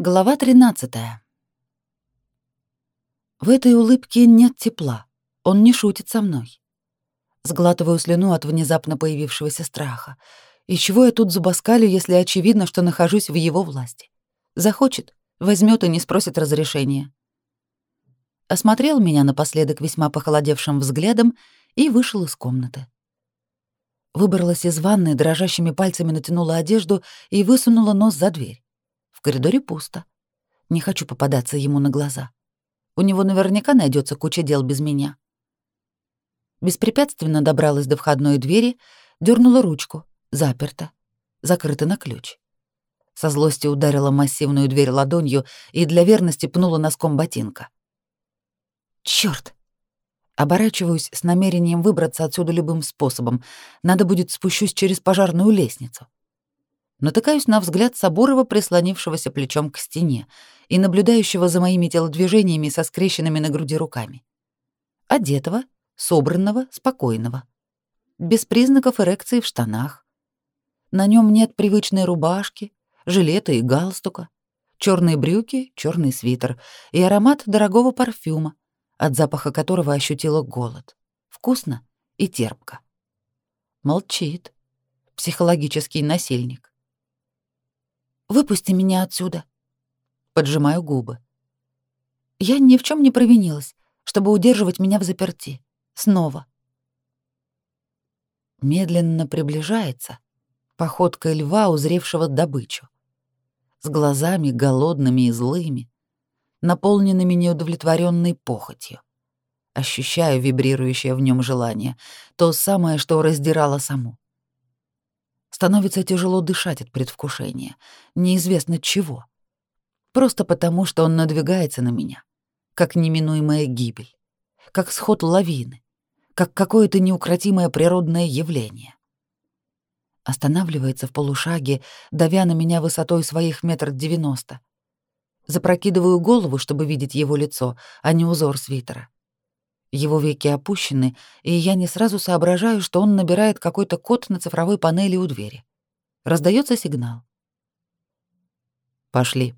Глава 13. В этой улыбке нет тепла. Он не шутит со мной. Сглатываю слюну от внезапно появившегося страха. И чего я тут зубоскалю, если очевидно, что нахожусь в его власти? Захочет, возьмет и не спросит разрешения. Осмотрел меня напоследок весьма похолодевшим взглядом и вышел из комнаты. Выбралась из ванной, дрожащими пальцами натянула одежду и высунула нос за дверь. В коридоре пусто. Не хочу попадаться ему на глаза. У него наверняка найдется куча дел без меня. Беспрепятственно добралась до входной двери, дернула ручку. Заперто. Закрыто на ключ. Со злости ударила массивную дверь ладонью и для верности пнула носком ботинка. Черт! Оборачиваюсь с намерением выбраться отсюда любым способом. Надо будет спущусь через пожарную лестницу натыкаюсь на взгляд Соборова, прислонившегося плечом к стене и наблюдающего за моими телодвижениями со скрещенными на груди руками. Одетого, собранного, спокойного. Без признаков эрекции в штанах. На нем нет привычной рубашки, жилета и галстука, черные брюки, черный свитер и аромат дорогого парфюма, от запаха которого ощутила голод. Вкусно и терпко. Молчит. Психологический насильник. Выпусти меня отсюда. Поджимаю губы. Я ни в чем не провинилась, чтобы удерживать меня в заперти. Снова. Медленно приближается, походкой льва, узревшего добычу. С глазами голодными и злыми, наполненными неудовлетворенной похотью. Ощущаю вибрирующее в нем желание, то самое, что раздирало саму. Становится тяжело дышать от предвкушения, неизвестно чего. Просто потому, что он надвигается на меня, как неминуемая гибель, как сход лавины, как какое-то неукротимое природное явление. Останавливается в полушаге, давя на меня высотой своих метров девяносто. Запрокидываю голову, чтобы видеть его лицо, а не узор свитера. Его веки опущены, и я не сразу соображаю, что он набирает какой-то код на цифровой панели у двери. Раздается сигнал. «Пошли».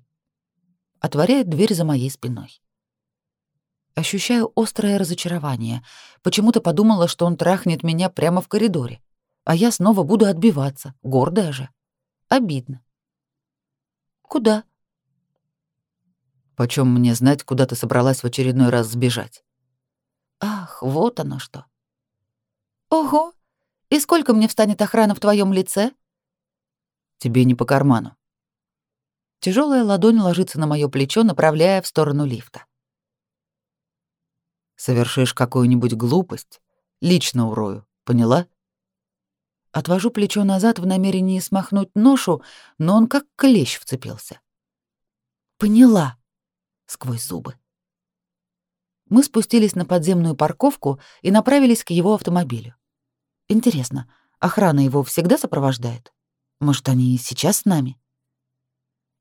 Отворяет дверь за моей спиной. Ощущаю острое разочарование. Почему-то подумала, что он трахнет меня прямо в коридоре, а я снова буду отбиваться, гордая же. Обидно. «Куда?» «Почем мне знать, куда ты собралась в очередной раз сбежать?» Вот оно что. Ого! И сколько мне встанет охрана в твоем лице? Тебе не по карману. Тяжелая ладонь ложится на мое плечо, направляя в сторону лифта. Совершишь какую-нибудь глупость, лично урою, поняла? Отвожу плечо назад в намерении смахнуть ношу, но он как клещ вцепился. Поняла. Сквозь зубы. Мы спустились на подземную парковку и направились к его автомобилю. Интересно, охрана его всегда сопровождает? Может, они и сейчас с нами?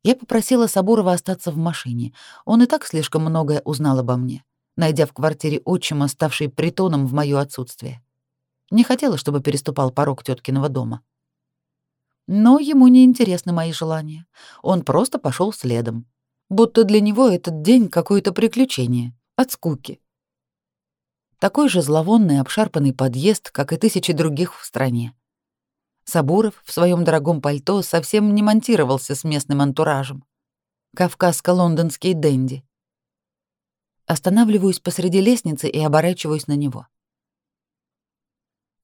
Я попросила Соборова остаться в машине. Он и так слишком многое узнал обо мне, найдя в квартире отчима, ставший притоном в моё отсутствие. Не хотела, чтобы переступал порог теткиного дома. Но ему не интересны мои желания. Он просто пошел следом. Будто для него этот день какое-то приключение от скуки. Такой же зловонный обшарпанный подъезд, как и тысячи других в стране. Сабуров в своем дорогом пальто совсем не монтировался с местным антуражем. Кавказско-лондонский денди. Останавливаюсь посреди лестницы и оборачиваюсь на него.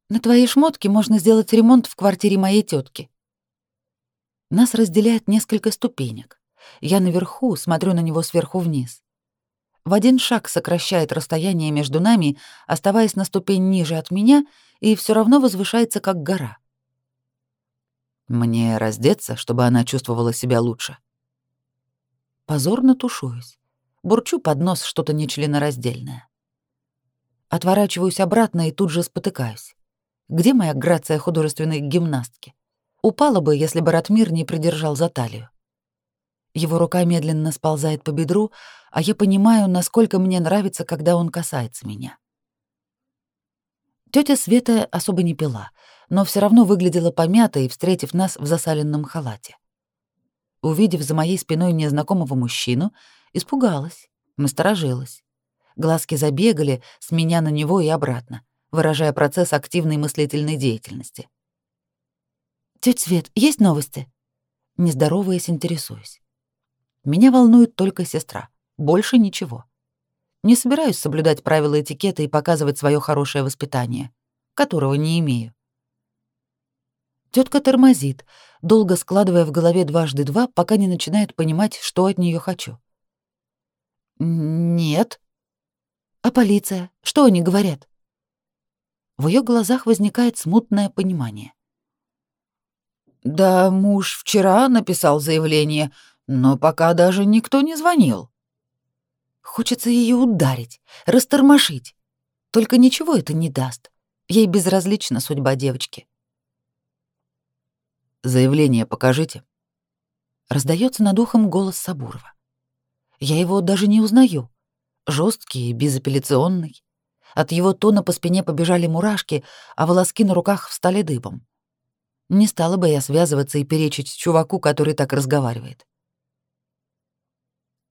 На твоей шмотке можно сделать ремонт в квартире моей тетки. Нас разделяет несколько ступенек. Я наверху, смотрю на него сверху вниз в один шаг сокращает расстояние между нами, оставаясь на ступень ниже от меня, и все равно возвышается как гора. Мне раздеться, чтобы она чувствовала себя лучше. Позорно тушуюсь. Бурчу под нос что-то нечленораздельное. Отворачиваюсь обратно и тут же спотыкаюсь. Где моя грация художественной гимнастки? Упала бы, если бы Ратмир не придержал за талию. Его рука медленно сползает по бедру, а я понимаю, насколько мне нравится, когда он касается меня. Тётя Света особо не пила, но все равно выглядела помятой, встретив нас в засаленном халате. увидев за моей спиной незнакомого мужчину, испугалась, насторожилась. Глазки забегали с меня на него и обратно, выражая процесс активной мыслительной деятельности. «Тётя Свет, есть новости?» Нездороваясь, интересуюсь. Меня волнует только сестра, больше ничего. Не собираюсь соблюдать правила этикета и показывать свое хорошее воспитание, которого не имею. Тетка тормозит, долго складывая в голове дважды два, пока не начинает понимать, что от нее хочу. «Нет». «А полиция? Что они говорят?» В ее глазах возникает смутное понимание. «Да муж вчера написал заявление, но пока даже никто не звонил». Хочется ее ударить, растормошить. Только ничего это не даст. Ей безразлична судьба девочки. «Заявление покажите». Раздается над ухом голос Сабурова. Я его даже не узнаю. Жесткий безапелляционный. От его тона по спине побежали мурашки, а волоски на руках встали дыбом. Не стала бы я связываться и перечить чуваку, который так разговаривает.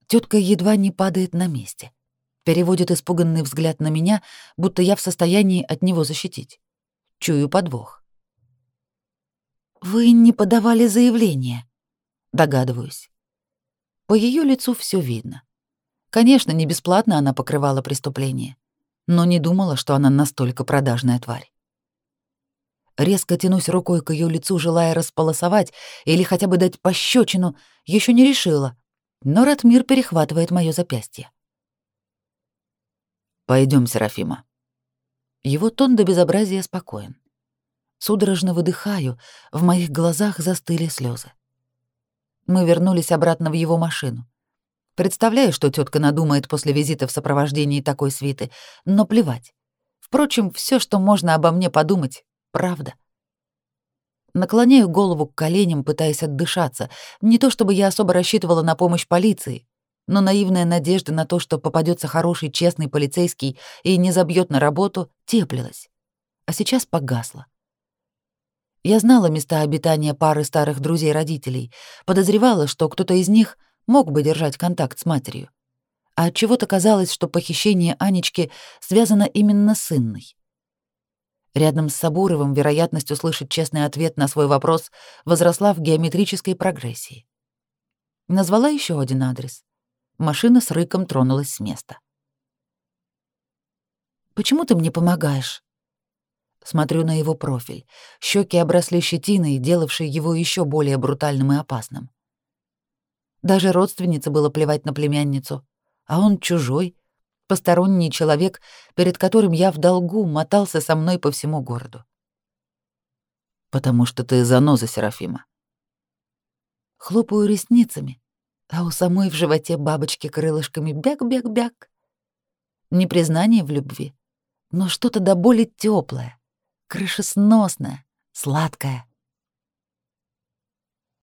Тетка едва не падает на месте. Переводит испуганный взгляд на меня, будто я в состоянии от него защитить. Чую подвох. «Вы не подавали заявление», — догадываюсь. По ее лицу все видно. Конечно, не бесплатно она покрывала преступление, но не думала, что она настолько продажная тварь. Резко тянусь рукой к ее лицу, желая располосовать или хотя бы дать пощечину, еще не решила, но Ратмир перехватывает мое запястье. Пойдем, Серафима. Его тон до безобразия спокоен. Судорожно выдыхаю, в моих глазах застыли слезы. Мы вернулись обратно в его машину. Представляю, что тетка надумает после визита в сопровождении такой свиты, но плевать. Впрочем, все, что можно обо мне подумать, правда. Наклоняю голову к коленям, пытаясь отдышаться. Не то чтобы я особо рассчитывала на помощь полиции, но наивная надежда на то, что попадется хороший, честный полицейский и не забьет на работу, теплилась. А сейчас погасла. Я знала места обитания пары старых друзей-родителей, подозревала, что кто-то из них мог бы держать контакт с матерью. А от чего-то казалось, что похищение Анечки связано именно с Инной. Рядом с Сабуровым вероятность услышать честный ответ на свой вопрос возросла в геометрической прогрессии. Назвала еще один адрес. Машина с рыком тронулась с места. «Почему ты мне помогаешь?» Смотрю на его профиль. Щеки обросли щетиной, делавшей его еще более брутальным и опасным. Даже родственнице было плевать на племянницу, а он чужой, посторонний человек, перед которым я в долгу мотался со мной по всему городу. «Потому что ты заноза, Серафима». Хлопаю ресницами, а у самой в животе бабочки крылышками бяк-бяк-бяк. Не признание в любви, но что-то до боли теплое, крышесносное, сладкое.